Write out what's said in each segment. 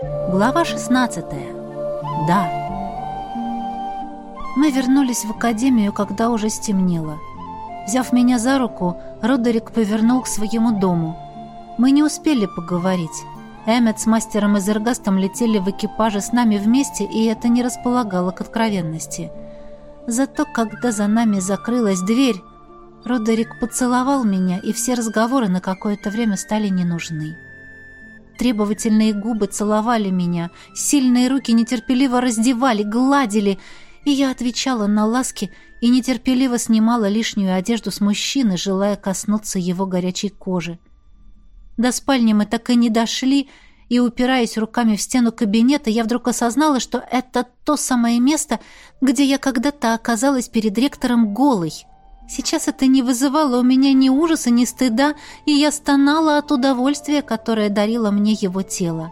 Глава 16. Да. Мы вернулись в академию, когда уже стемнело. Взяв меня за руку, Родерик повернул к своему дому. Мы не успели поговорить. Эммет с мастером и Зергастом летели в экипаже с нами вместе, и это не располагало к откровенности. Зато, когда за нами закрылась дверь, Родерик поцеловал меня, и все разговоры на какое-то время стали не нужны. Требовательные губы целовали меня, сильные руки нетерпеливо раздевали, гладили, и я отвечала на ласки и нетерпеливо снимала лишнюю одежду с мужчины, желая коснуться его горячей кожи. До спальни мы так и не дошли, и, упираясь руками в стену кабинета, я вдруг осознала, что это то самое место, где я когда-то оказалась перед ректором голой — Сейчас это не вызывало у меня ни ужаса, ни стыда, и я стонала от удовольствия, которое дарило мне его тело.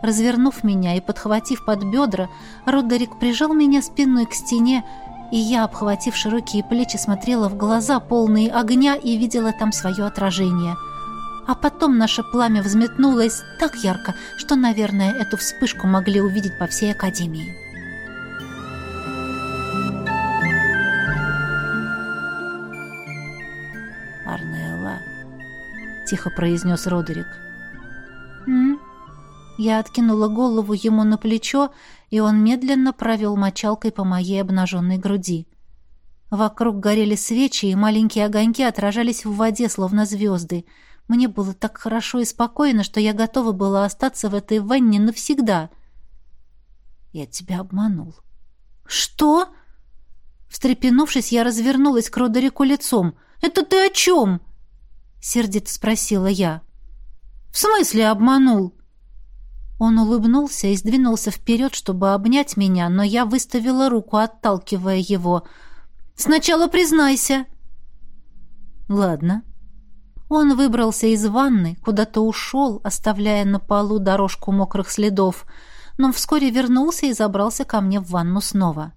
Развернув меня и подхватив под бедра, Родерик прижал меня спиной к стене, и я, обхватив широкие плечи, смотрела в глаза, полные огня, и видела там свое отражение. А потом наше пламя взметнулось так ярко, что, наверное, эту вспышку могли увидеть по всей Академии. Тихо произнес Родерик. «М?», Я откинула голову ему на плечо, и он медленно провел мочалкой по моей обнаженной груди. Вокруг горели свечи, и маленькие огоньки отражались в воде, словно звезды. Мне было так хорошо и спокойно, что я готова была остаться в этой ванне навсегда. «Я тебя обманул». «Что?» Встрепенувшись, я развернулась к Родерику лицом. «Это ты о чем?» Сердито спросила я. «В смысле обманул?» Он улыбнулся и сдвинулся вперед, чтобы обнять меня, но я выставила руку, отталкивая его. «Сначала признайся!» «Ладно». Он выбрался из ванны, куда-то ушел, оставляя на полу дорожку мокрых следов, но вскоре вернулся и забрался ко мне в ванну снова.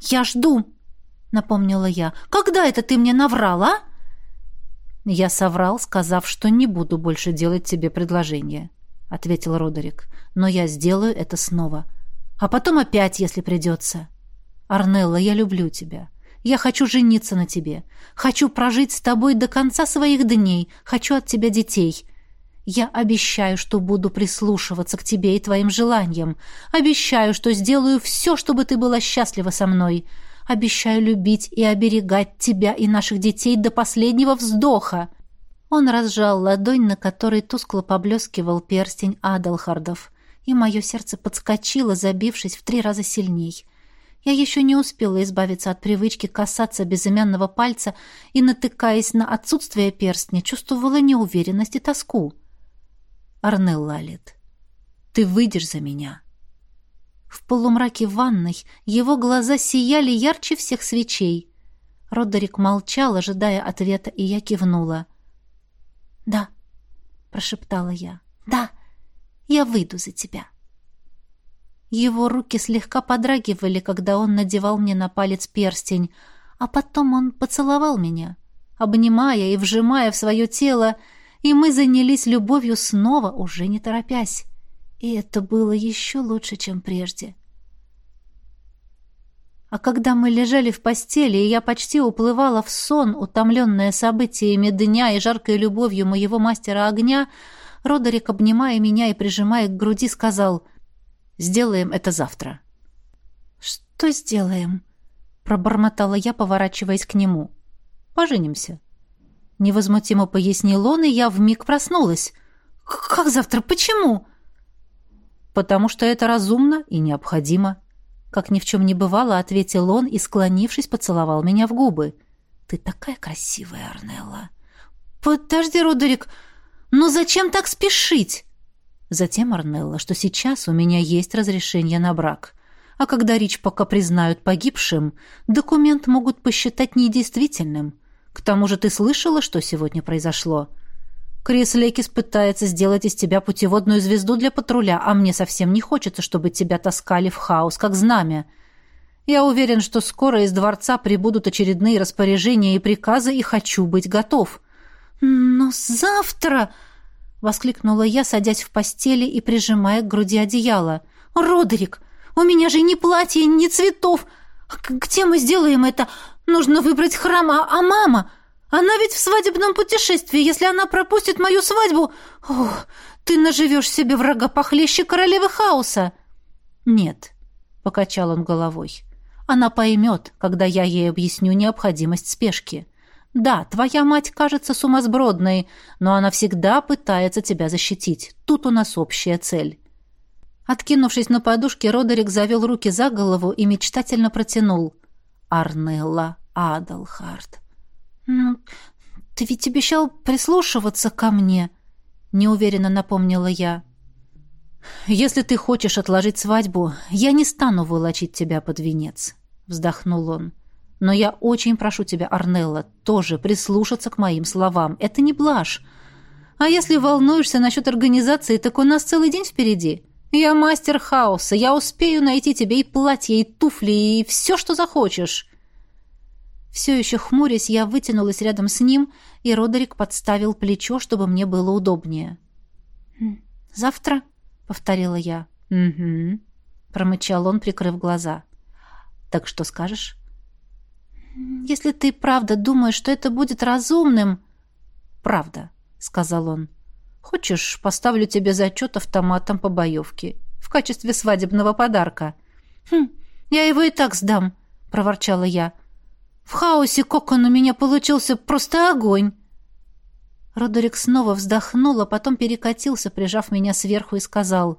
«Я жду!» — напомнила я. «Когда это ты мне наврал, а?» «Я соврал, сказав, что не буду больше делать тебе предложение», — ответил Родерик. «Но я сделаю это снова. А потом опять, если придется. Арнелла, я люблю тебя. Я хочу жениться на тебе. Хочу прожить с тобой до конца своих дней. Хочу от тебя детей. Я обещаю, что буду прислушиваться к тебе и твоим желаниям. Обещаю, что сделаю все, чтобы ты была счастлива со мной. Обещаю любить и оберегать тебя и наших детей до последнего вздоха!» Он разжал ладонь, на которой тускло поблескивал перстень Адалхардов, и мое сердце подскочило, забившись в три раза сильней. Я еще не успела избавиться от привычки касаться безымянного пальца и, натыкаясь на отсутствие перстня, чувствовала неуверенность и тоску. «Арнелл Лалит, ты выйдешь за меня?» В полумраке ванной его глаза сияли ярче всех свечей. Родерик молчал, ожидая ответа, и я кивнула. «Да», — прошептала я, — «да, я выйду за тебя». Его руки слегка подрагивали, когда он надевал мне на палец перстень, а потом он поцеловал меня, обнимая и вжимая в свое тело, и мы занялись любовью снова, уже не торопясь. И это было еще лучше, чем прежде. А когда мы лежали в постели, и я почти уплывала в сон, утомленная событиями дня и жаркой любовью моего мастера огня, Родерик, обнимая меня и прижимая к груди, сказал «Сделаем это завтра». «Что сделаем?» — пробормотала я, поворачиваясь к нему. «Поженимся». Невозмутимо пояснил он, и я вмиг проснулась. «Как завтра? Почему?» «Потому что это разумно и необходимо». Как ни в чем не бывало, ответил он и, склонившись, поцеловал меня в губы. «Ты такая красивая, Арнелла!» «Подожди, Родерик, но зачем так спешить?» Затем, Арнелла, что сейчас у меня есть разрешение на брак. А когда Рич пока признают погибшим, документ могут посчитать недействительным. К тому же ты слышала, что сегодня произошло?» Крис Лекис пытается сделать из тебя путеводную звезду для патруля, а мне совсем не хочется, чтобы тебя таскали в хаос, как знамя. Я уверен, что скоро из дворца прибудут очередные распоряжения и приказы, и хочу быть готов. Но завтра... воскликнула я, садясь в постели и прижимая к груди одеяло. «Родерик, у меня же ни платья, ни цветов! Где мы сделаем это? Нужно выбрать храм, а, а мама? Она ведь в свадебном путешествии. Если она пропустит мою свадьбу... Ох, ты наживешь себе врага похлеще королевы хаоса!» «Нет», — покачал он головой. «Она поймет, когда я ей объясню необходимость спешки. Да, твоя мать кажется сумасбродной, но она всегда пытается тебя защитить. Тут у нас общая цель». Откинувшись на подушке, Родерик завел руки за голову и мечтательно протянул. «Арнелла Адалхард». «Ну, ты ведь обещал прислушиваться ко мне», — неуверенно напомнила я. «Если ты хочешь отложить свадьбу, я не стану волочить тебя под венец», — вздохнул он. «Но я очень прошу тебя, Арнелла, тоже прислушаться к моим словам. Это не блажь. А если волнуешься насчет организации, так у нас целый день впереди. Я мастер хаоса, я успею найти тебе и платье, и туфли, и все, что захочешь». Все еще хмурясь, я вытянулась рядом с ним, и Родерик подставил плечо, чтобы мне было удобнее. «Завтра?» — повторила я. «Угу», — промычал он, прикрыв глаза. «Так что скажешь?» «Если ты правда думаешь, что это будет разумным...» «Правда», — сказал он. «Хочешь, поставлю тебе зачет автоматом по боевке в качестве свадебного подарка?» «Хм, я его и так сдам», — проворчала я. «В хаосе кокон у меня получился просто огонь». Родерик снова вздохнул, а потом перекатился, прижав меня сверху и сказал,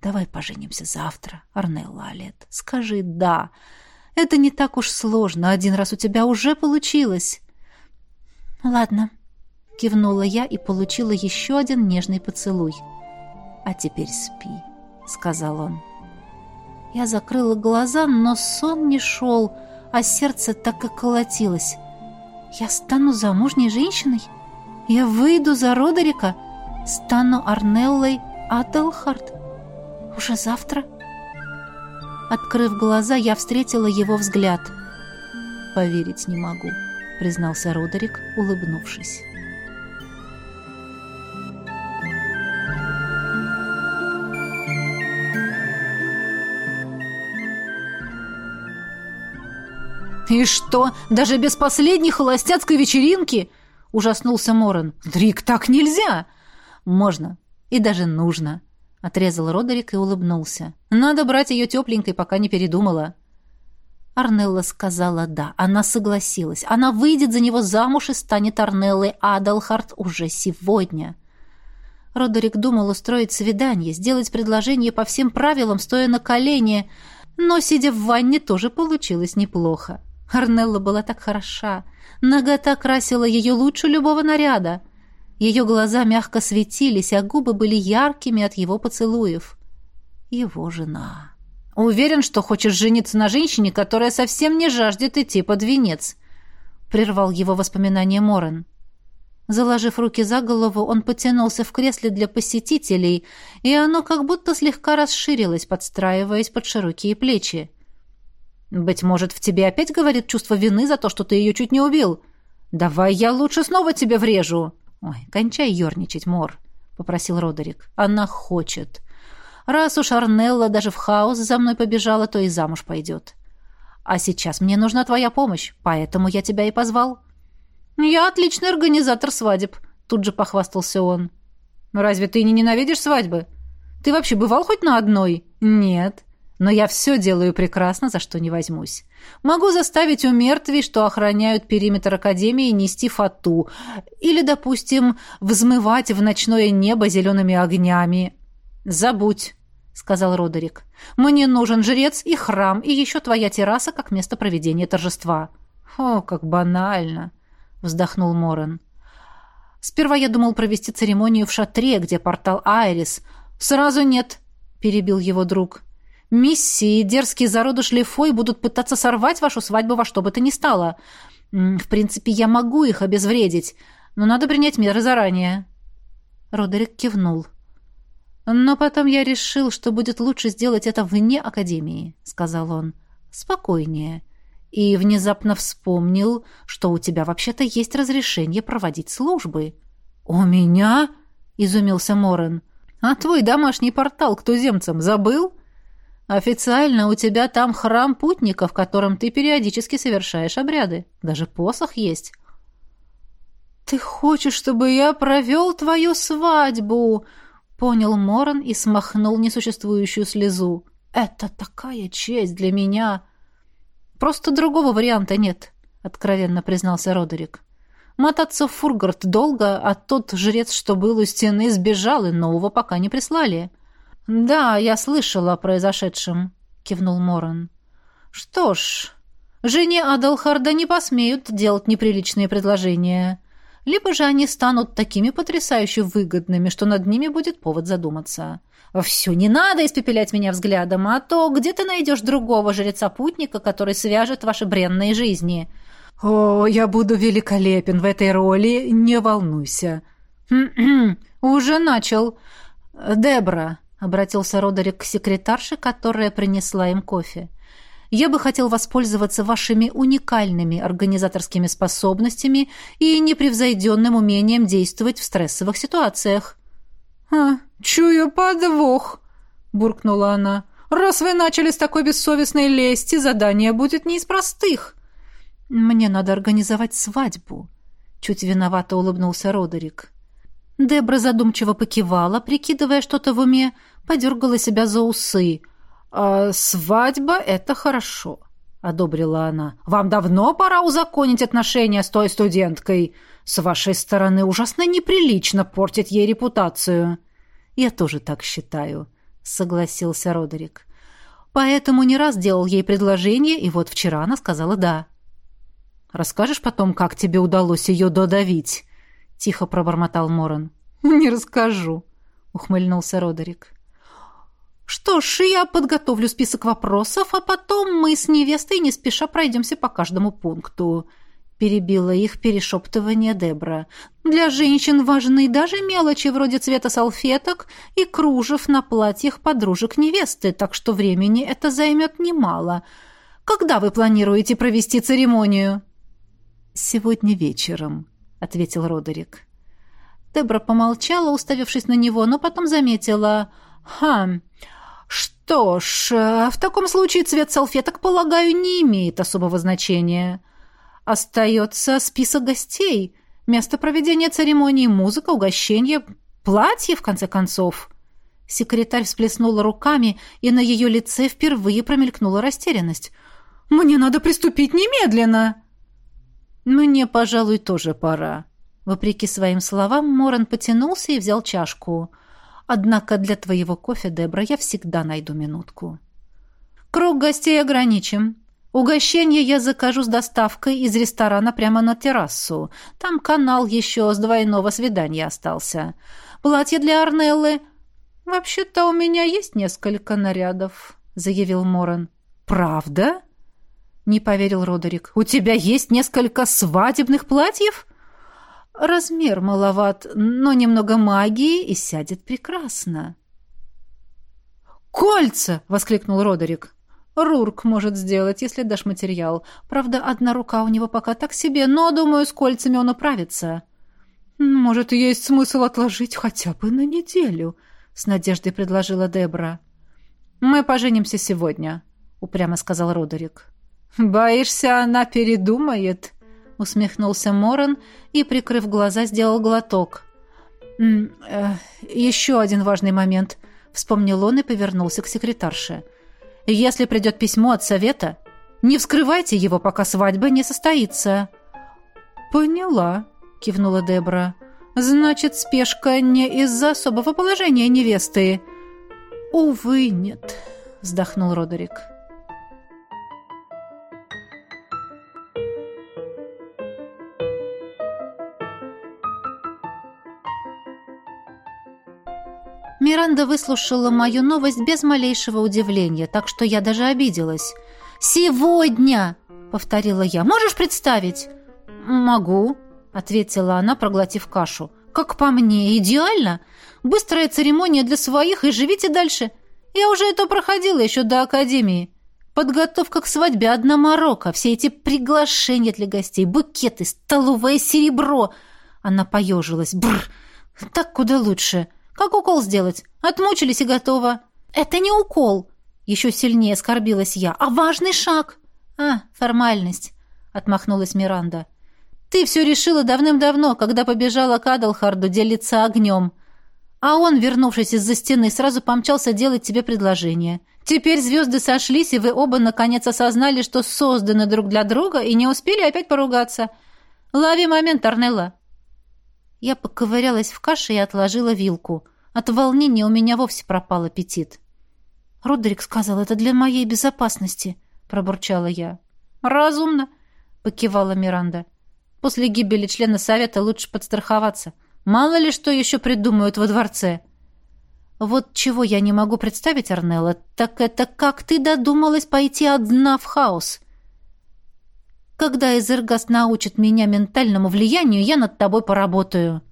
«Давай поженимся завтра, Арнелла Алет. Скажи «да». Это не так уж сложно. Один раз у тебя уже получилось». «Ладно», — кивнула я и получила еще один нежный поцелуй. «А теперь спи», — сказал он. Я закрыла глаза, но сон не шел, а сердце так и колотилось. «Я стану замужней женщиной?» Я выйду за Родерика, стану Арнеллой Аделхард. Уже завтра? Открыв глаза, я встретила его взгляд. «Поверить не могу», — признался Родерик, улыбнувшись. «И что, даже без последней холостяцкой вечеринки?» — ужаснулся Моран. «Дрик, так нельзя!» «Можно. И даже нужно», — отрезал Родерик и улыбнулся. «Надо брать ее тепленькой, пока не передумала». Арнелла сказала «да». Она согласилась. Она выйдет за него замуж и станет Арнеллой Адалхарт уже сегодня. Родерик думал устроить свидание, сделать предложение по всем правилам, стоя на колене, но, сидя в ванне, тоже получилось неплохо. Арнелла была так хороша. Нагота красила ее лучше любого наряда. Ее глаза мягко светились, а губы были яркими от его поцелуев. Его жена. «Уверен, что хочешь жениться на женщине, которая совсем не жаждет идти под венец», — прервал его воспоминание Морен. Заложив руки за голову, он потянулся в кресле для посетителей, и оно как будто слегка расширилось, подстраиваясь под широкие плечи. Быть может, в тебе опять говорит чувство вины за то, что ты ее чуть не убил? Давай я лучше снова тебе врежу. Ой, кончай ерничать, Мор, попросил Родерик. Она хочет. Раз уж Арнелла даже в хаос за мной побежала, то и замуж пойдет. А сейчас мне нужна твоя помощь, поэтому я тебя и позвал. Я отличный организатор свадеб, тут же похвастался он. Разве ты не ненавидишь свадьбы? Ты вообще бывал хоть на одной? Нет. Но я все делаю прекрасно, за что не возьмусь. Могу заставить у мертвей, что охраняют периметр Академии, нести фату. Или, допустим, взмывать в ночное небо зелеными огнями. «Забудь», — сказал Родерик. «Мне нужен жрец и храм, и еще твоя терраса как место проведения торжества». «О, как банально», — вздохнул Морен. «Сперва я думал провести церемонию в шатре, где портал Айрис. Сразу нет», — перебил его друг. Миссии и дерзкие зародыш Лефой будут пытаться сорвать вашу свадьбу во что бы то ни стало. В принципе, я могу их обезвредить, но надо принять меры заранее». Родерик кивнул. «Но потом я решил, что будет лучше сделать это вне Академии», — сказал он. «Спокойнее». И внезапно вспомнил, что у тебя вообще-то есть разрешение проводить службы. «У меня?» — изумился Морен. «А твой домашний портал к туземцам забыл? Официально у тебя там храм путника, в котором ты периодически совершаешь обряды. Даже посох есть». «Ты хочешь, чтобы я провел твою свадьбу?» — понял Моран и смахнул несуществующую слезу. «Это такая честь для меня!» «Просто другого варианта нет», — откровенно признался Родерик. «Мотаться в Фургард долго, а тот жрец, что был у стены, сбежал, и нового пока не прислали». «Да, я слышала о произошедшем», — кивнул Моран. «Что ж, жене Адалхарда не посмеют делать неприличные предложения либо же они станут такими потрясающе выгодными, что над ними будет повод задуматься. «Все, не надо испепелять меня взглядом, а то где ты найдешь другого жреца-путника, который свяжет ваши бренные жизни?» «О, я буду великолепен в этой роли, не волнуйся». «Уже начал. Дебра», — обратился Родерик к секретарше, которая принесла им кофе. Я бы хотел воспользоваться вашими уникальными организаторскими способностями и непревзойденным умением действовать в стрессовых ситуациях». «А, чую подвох», — буркнула она. «Раз вы начали с такой бессовестной лести, задание будет не из простых». «Мне надо организовать свадьбу», — чуть виновато улыбнулся Родерик. Дебра задумчиво покивала, прикидывая что-то в уме, подергала себя за усы. «А свадьба — это хорошо», — одобрила она. «Вам давно пора узаконить отношения с той студенткой. С вашей стороны ужасно неприлично портить ей репутацию». «Я тоже так считаю», — согласился Родерик. «Поэтому не раз делал ей предложение, и вот вчера она сказала «да». «Расскажешь потом, как тебе удалось ее додавить?» — тихо пробормотал Моран. «Не расскажу», — ухмыльнулся Родерик. Что ж, я подготовлю список вопросов, а потом мы с невестой не спеша пройдемся по каждому пункту. Перебила их перешептывание Дебра. Для женщин важны даже мелочи вроде цвета салфеток и кружев на платьях подружек невесты, так что времени это займет немало. Когда вы планируете провести церемонию? Сегодня вечером, ответил Родерик. Дебра помолчала, уставившись на него, но потом заметила: "Хм, что ж, э, в таком случае цвет салфеток, полагаю, не имеет особого значения. Остается список гостей, место проведения церемонии, музыка, угощение, платье, в конце концов. Секретарь всплеснула руками, и на ее лице впервые промелькнула растерянность. «Мне надо приступить немедленно!» «Мне, пожалуй, тоже пора». Вопреки своим словам, Моран потянулся и взял чашку. Однако для твоего кофе, Дебра, я всегда найду минутку. Круг гостей ограничим. Угощение я закажу с доставкой из ресторана прямо на террасу. Там канал еще с двойного свидания остался. Платье для Арнеллы. Вообще-то у меня есть несколько нарядов, заявил Моран. Правда? Не поверил Родерик. У тебя есть несколько свадебных платьев? Размер маловат, но немного магии и сядет прекрасно. «Кольца!» — воскликнул Родерик. «Рурк может сделать, если дашь материал. Правда, одна рука у него пока так себе, но, думаю, с кольцами он управится». «Может, есть смысл отложить хотя бы на неделю», — с надеждой предложила Дебра. «Мы поженимся сегодня», — упрямо сказал Родерик. «Боишься, она передумает?» Усмехнулся Моран и, прикрыв глаза, сделал глоток. «М -э, «Еще один важный момент», — вспомнил он и повернулся к секретарше. «Если придет письмо от совета, не вскрывайте его, пока свадьба не состоится». «Поняла», — кивнула Дебра. «Значит, спешка не из-за особого положения невесты». «Увы, нет», — вздохнул Родерик. Миранда выслушала мою новость без малейшего удивления, так что я даже обиделась. «Сегодня!» — повторила я. «Можешь представить?» «Могу», — ответила она, проглотив кашу. «Как по мне, идеально! Быстрая церемония для своих, и живите дальше. Я уже это проходила еще до академии. Подготовка к свадьбе одна морока, все эти приглашения для гостей, букеты, столовое серебро». Она поежилась. «Бррр! Так куда лучше. Как укол сделать? Отмучились и готово. Это не укол, еще сильнее оскорбилась я, а важный шаг. А, формальность, отмахнулась Миранда. Ты все решила давным-давно, когда побежала к Адалхарду делиться огнем. А он, вернувшись из-за стены, сразу помчался делать тебе предложение. Теперь звезды сошлись, и вы оба наконец осознали, что созданы друг для друга, и не успели опять поругаться. Лови момент, Арнелла. Я поковырялась в каше и отложила вилку. От волнения у меня вовсе пропал аппетит. «Родерик сказал, это для моей безопасности», — пробурчала я. «Разумно», — покивала Миранда. «После гибели члена совета лучше подстраховаться. Мало ли что еще придумают во дворце». «Вот чего я не могу представить, Арнелла, так это как ты додумалась пойти одна в хаос?» Когда Эзергаст научит меня ментальному влиянию, я над тобой поработаю».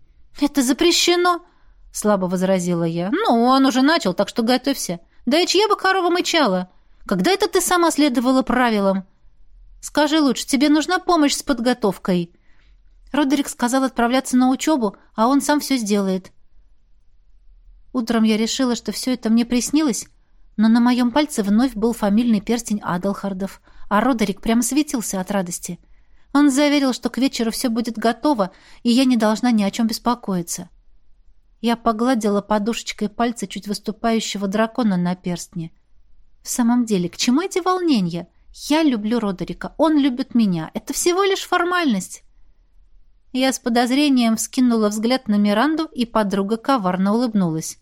«Это запрещено», — слабо возразила я. «Ну, он уже начал, так что готовься. Да и чья бы корова мычала? Когда это ты сама следовала правилам? Скажи лучше, тебе нужна помощь с подготовкой?» Родерик сказал отправляться на учебу, а он сам все сделает. Утром я решила, что все это мне приснилось, но на моем пальце вновь был фамильный перстень Адалхардов — а Родерик прямо светился от радости. Он заверил, что к вечеру все будет готово, и я не должна ни о чем беспокоиться. Я погладила подушечкой пальца чуть выступающего дракона на перстне. В самом деле, к чему эти волнения? Я люблю Родерика, он любит меня. Это всего лишь формальность. Я с подозрением вскинула взгляд на Миранду, и подруга коварно улыбнулась.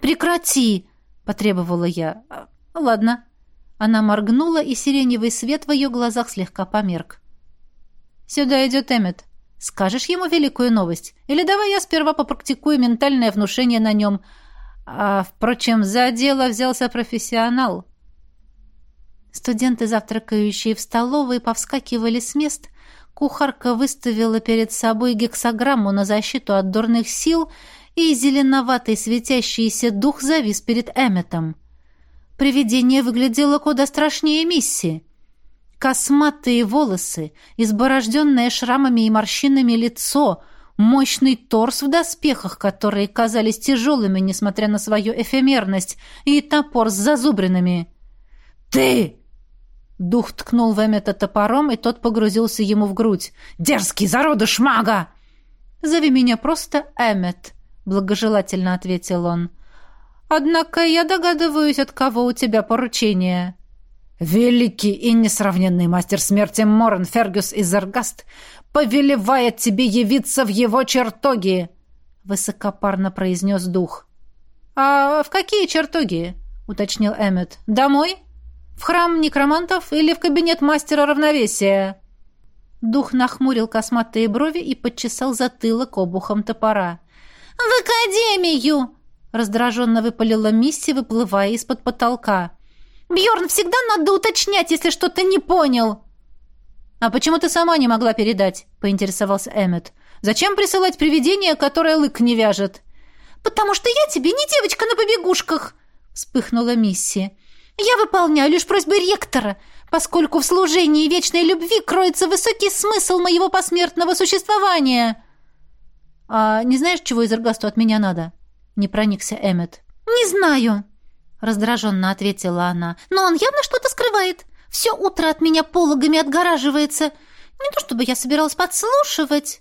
«Прекрати!» — потребовала я. «Ладно», она моргнула, и сиреневый свет в ее глазах слегка померк. «Сюда идет Эммет. Скажешь ему великую новость? Или давай я сперва попрактикую ментальное внушение на нем. А, впрочем, за дело взялся профессионал». Студенты, завтракающие в столовой, повскакивали с мест. Кухарка выставила перед собой гексограмму на защиту от дурных сил, и зеленоватый светящийся дух завис перед Эмметом. Привидение выглядело куда страшнее миссии. Косматые волосы, изборожденное шрамами и морщинами лицо, мощный торс в доспехах, которые казались тяжелыми, несмотря на свою эфемерность, и топор с зазубринами. «Ты!» Дух ткнул в Эммета топором, и тот погрузился ему в грудь. «Дерзкий зародыш мага!» «Зови меня просто Эммет», — благожелательно ответил он. Однако я догадываюсь, от кого у тебя поручение». «Великий и несравненный мастер смерти Морен Фергюс из Аргаст повелевает тебе явиться в его чертоги!» — высокопарно произнес дух. «А в какие чертоги?» — уточнил Эммет. «Домой? В храм некромантов или в кабинет мастера равновесия?» Дух нахмурил косматые брови и подчесал затылок обухом топора. «В академию!» Раздраженно выпалила Мисси, выплывая из-под потолка. Бьорн, всегда надо уточнять, если что-то не понял. А почему ты сама не могла передать? поинтересовался Эммет. Зачем присылать привидение, которое лык не вяжет? Потому что я тебе не девочка на побегушках, вспыхнула Мисси. Я выполняю лишь просьбы ректора, поскольку в служении вечной любви кроется высокий смысл моего посмертного существования. А не знаешь, чего из Эргасту от меня надо? Не проникся Эммет. «Не знаю», — раздраженно ответила она. «Но он явно что-то скрывает. Все утро от меня пологами отгораживается. Не то чтобы я собиралась подслушивать».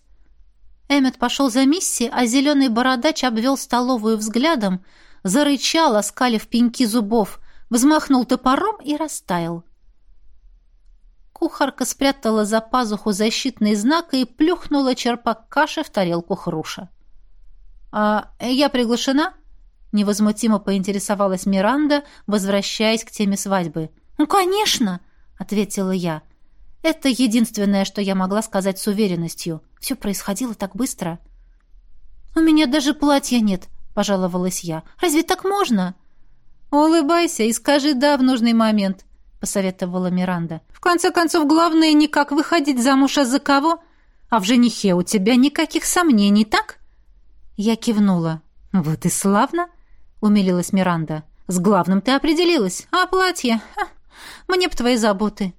Эммет пошел за Мисси, а зеленый бородач обвел столовую взглядом, зарычал, оскалив пеньки зубов, взмахнул топором и растаял. Кухарка спрятала за пазуху защитный знак и плюхнула черпак каши в тарелку хруша. «А я приглашена?» — невозмутимо поинтересовалась Миранда, возвращаясь к теме свадьбы. «Ну, конечно!» — ответила я. Это единственное, что я могла сказать с уверенностью. Все происходило так быстро. «У меня даже платья нет», — пожаловалась я. «Разве так можно?» «Улыбайся и скажи «да» в нужный момент», — посоветовала Миранда. «В конце концов, главное не как выходить замуж, а за кого. А в женихе у тебя никаких сомнений, так?» Я кивнула. «Вот и славно!» — умилилась Миранда. «С главным ты определилась. А платье? Ха, мне б твои заботы».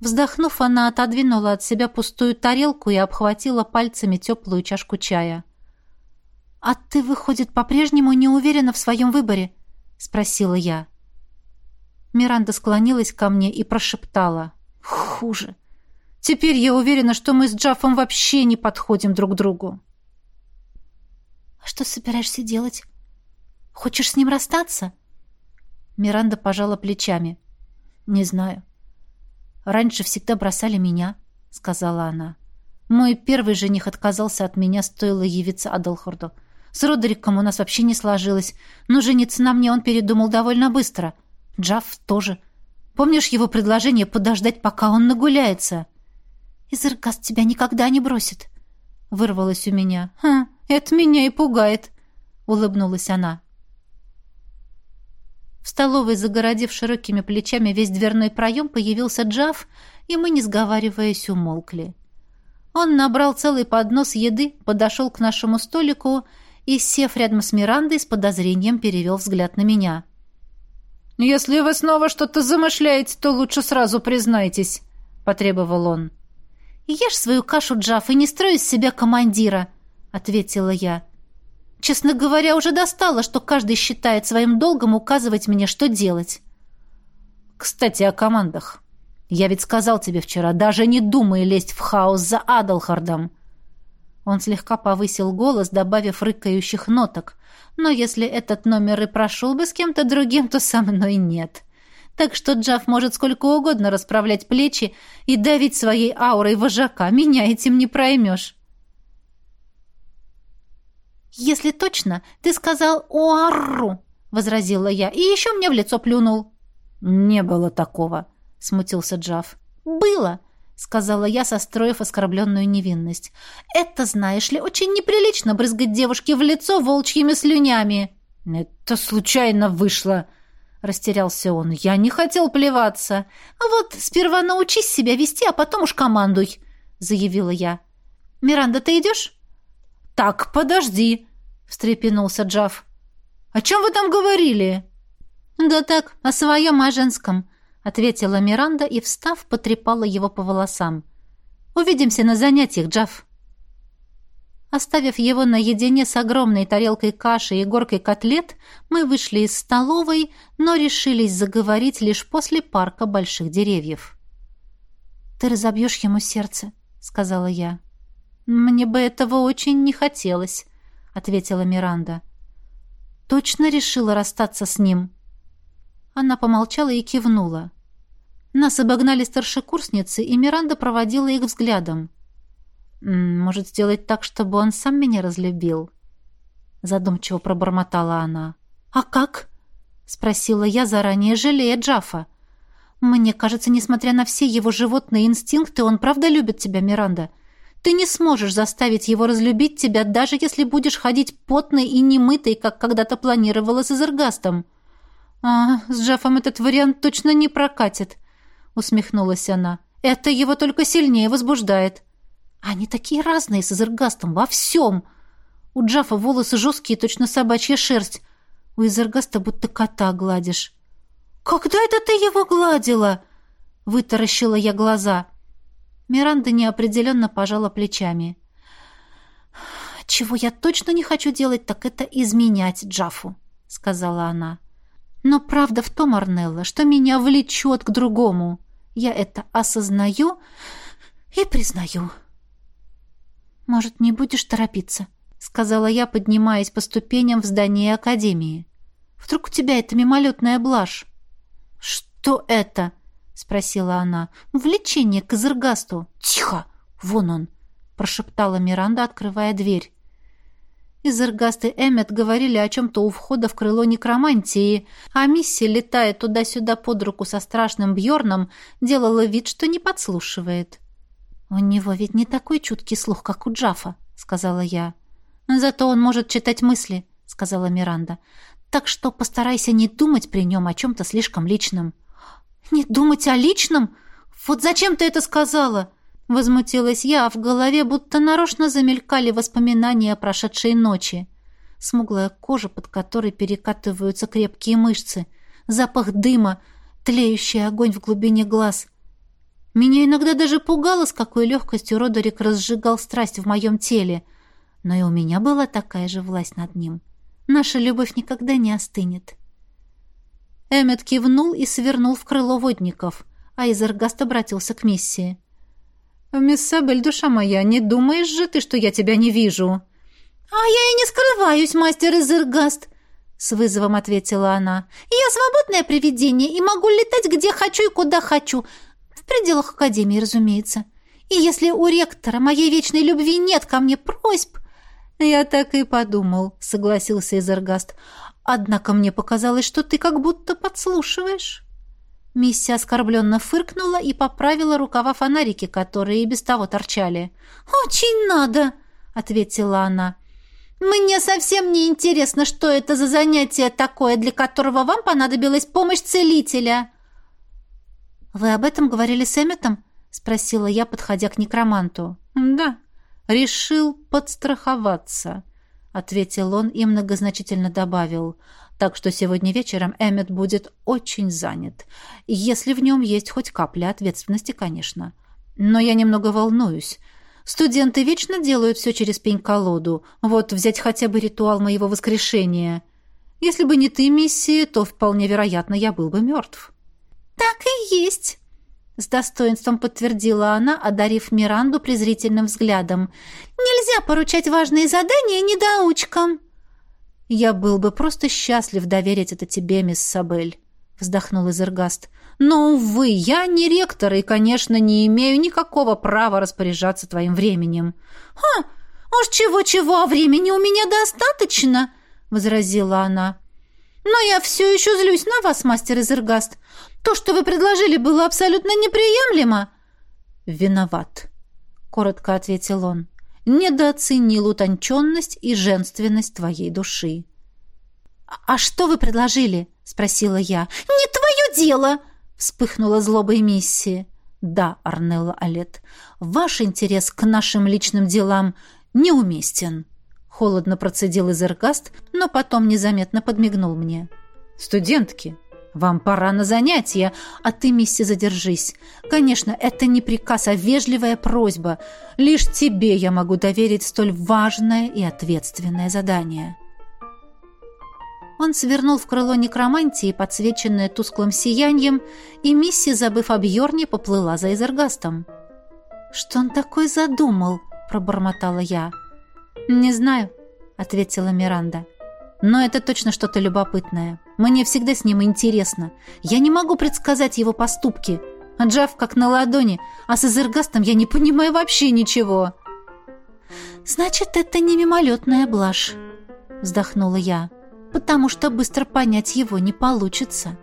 Вздохнув, она отодвинула от себя пустую тарелку и обхватила пальцами теплую чашку чая. «А ты, выходит, по-прежнему не уверена в своем выборе?» — спросила я. Миранда склонилась ко мне и прошептала. «Хуже. Теперь я уверена, что мы с Джафом вообще не подходим друг другу». «А что собираешься делать? Хочешь с ним расстаться?» Миранда пожала плечами. «Не знаю. Раньше всегда бросали меня», — сказала она. «Мой первый жених отказался от меня, стоило явиться Адалхорду. С Родериком у нас вообще не сложилось, но жениться на мне он передумал довольно быстро. Джафф тоже. Помнишь его предложение подождать, пока он нагуляется?» «Изеркас тебя никогда не бросит», — вырвалось у меня. «Хм, это меня и пугает», — улыбнулась она. В столовой, загородив широкими плечами весь дверной проем, появился Джаф, и мы, не сговариваясь, умолкли. Он набрал целый поднос еды, подошел к нашему столику и, сев рядом с Мирандой, с подозрением перевел взгляд на меня. «Если вы снова что-то замышляете, то лучше сразу признайтесь», — потребовал он. «Ешь свою кашу, Джаф, и не строй из себя командира», — ответила я. Честно говоря, уже достало, что каждый считает своим долгом указывать мне, что делать. Кстати, о командах. Я ведь сказал тебе вчера, даже не думай лезть в хаос за Адалхардом. Он слегка повысил голос, добавив рыкающих ноток. Но если этот номер и прошел бы с кем-то другим, то со мной нет. Так что Джаф может сколько угодно расправлять плечи и давить своей аурой вожака. Меня этим не проймешь. «Если точно, ты сказал «Уарру», — возразила я, и еще мне в лицо плюнул. «Не было такого», — смутился Джав. «Было», — сказала я, состроив оскорбленную невинность. «Это, знаешь ли, очень неприлично брызгать девушке в лицо волчьими слюнями». «Это случайно вышло», — растерялся он. «Я не хотел плеваться». «Вот, сперва научись себя вести, а потом уж командуй», — заявила я. «Миранда, ты идешь?» «Так, подожди», — встрепенулся Джав. «О чем вы там говорили?» «Да так, о своем, о женском», — ответила Миранда и, встав, потрепала его по волосам. «Увидимся на занятиях, Джав». Оставив его наедине с огромной тарелкой каши и горкой котлет, мы вышли из столовой, но решились заговорить лишь после парка больших деревьев. «Ты разобьешь ему сердце», — сказала я. «Мне бы этого очень не хотелось», — ответила Миранда. «Точно решила расстаться с ним?» Она помолчала и кивнула. Нас обогнали старшекурсницы, и Миранда проводила их взглядом. «Может, сделать так, чтобы он сам меня разлюбил?» Задумчиво пробормотала она. «А как?» — спросила я, заранее жалея Джафа. «Мне кажется, несмотря на все его животные инстинкты, он правда любит тебя, Миранда. Ты не сможешь заставить его разлюбить тебя, даже если будешь ходить потной и немытой, как когда-то планировала с Изергастом. А, с Джеффом этот вариант точно не прокатит, усмехнулась она. Это его только сильнее возбуждает. Они такие разные с Изергастом во всем. У Джафа волосы жесткие, точно собачья шерсть. У Изергаста будто кота гладишь. «Когда это ты его гладила?» Вытаращила я глаза. Миранда неопределенно пожала плечами. «Чего я точно не хочу делать, так это изменять Джафу», — сказала она. «Но правда в том, Арнелла, что меня влечет к другому. Я это осознаю и признаю». «Может, не будешь торопиться?» — сказала я, поднимаясь по ступеням в здании Академии. «Вдруг у тебя это мимолетная блажь?» «Что это?» — спросила она. «Влечение к Изергасту». «Тихо! Вон он!» — прошептала Миранда, открывая дверь. Изергаст и Эммет говорили о чем-то у входа в крыло некромантии, а Мисси, летая туда-сюда под руку со страшным Бьорном, делала вид, что не подслушивает. «У него ведь не такой чуткий слух, как у Джафа», — сказала я. «Зато он может читать мысли», — сказала Миранда. «Так что постарайся не думать при нем о чем-то слишком личном». «Не думать о личном? Вот зачем ты это сказала?» Возмутилась я, а в голове будто нарочно замелькали воспоминания о прошедшей ночи. Смуглая кожа, под которой перекатываются крепкие мышцы, запах дыма, тлеющий огонь в глубине глаз. Меня иногда даже пугало, с какой легкостью Родерик разжигал страсть в моем теле. но и у меня была такая же власть над ним. Наша любовь никогда не остынет. Эммет кивнул и свернул в крыло водников, а Изергаст обратился к миссии. «Мисс Сабель, душа моя, не думаешь же ты, что я тебя не вижу?» «А я и не скрываюсь, мастер Изергаст», — с вызовом ответила она. «Я свободное привидение и могу летать где хочу и куда хочу. В пределах Академии, разумеется. И если у ректора моей вечной любви нет ко мне просьб...» «Я так и подумал», — согласился Изергаст. «Однако мне показалось, что ты как будто подслушиваешь». Миссия оскорбленно фыркнула и поправила рукава фонарики, которые и без того торчали. «Очень надо!» — ответила она. «Мне совсем не интересно, что это за занятие такое, для которого вам понадобилась помощь целителя». «Вы об этом говорили с Эмметом?» — спросила я, подходя к некроманту. «Да, решил подстраховаться», — ответил он и многозначительно добавил так что сегодня вечером Эммет будет очень занят. Если в нем есть хоть капля ответственности, конечно. Но я немного волнуюсь. Студенты вечно делают все через пень-колоду. Вот взять хотя бы ритуал моего воскрешения. Если бы не ты, миссия, то вполне вероятно, я был бы мертв». «Так и есть», — с достоинством подтвердила она, одарив Миранду презрительным взглядом. «Нельзя поручать важные задания недоучкам». «Я был бы просто счастлив доверить это тебе, мисс Сабель», — вздохнул Изергаст. «Но, увы, я не ректор и, конечно, не имею никакого права распоряжаться твоим временем». «Ха! Уж чего-чего, а времени у меня достаточно», — возразила она. «Но я все еще злюсь на вас, мастер Изергаст. То, что вы предложили, было абсолютно неприемлемо». «Виноват», — коротко ответил он недооценил утонченность и женственность твоей души. «А что вы предложили?» — спросила я. «Не твое дело!» — вспыхнула злобой миссия. «Да, Арнелла Алет, ваш интерес к нашим личным делам неуместен», — холодно процедил Изергаст, но потом незаметно подмигнул мне. «Студентки, вам пора на занятия, а ты, мисси, задержись. Конечно, это не приказ, а вежливая просьба. Лишь тебе я могу доверить столь важное и ответственное задание». Он свернул в крыло некромантии, подсвеченное тусклым сиянием, и мисси, забыв об Йорне, поплыла за Изергастом. «Что он такой задумал?» — пробормотала я. «Не знаю», — ответила Миранда. «Но это точно что-то любопытное. Мне всегда с ним интересно. Я не могу предсказать его поступки. Джав как на ладони, а с Изергастом я не понимаю вообще ничего». «Значит, это не мимолетная блажь», — вздохнула я, «потому что быстро понять его не получится».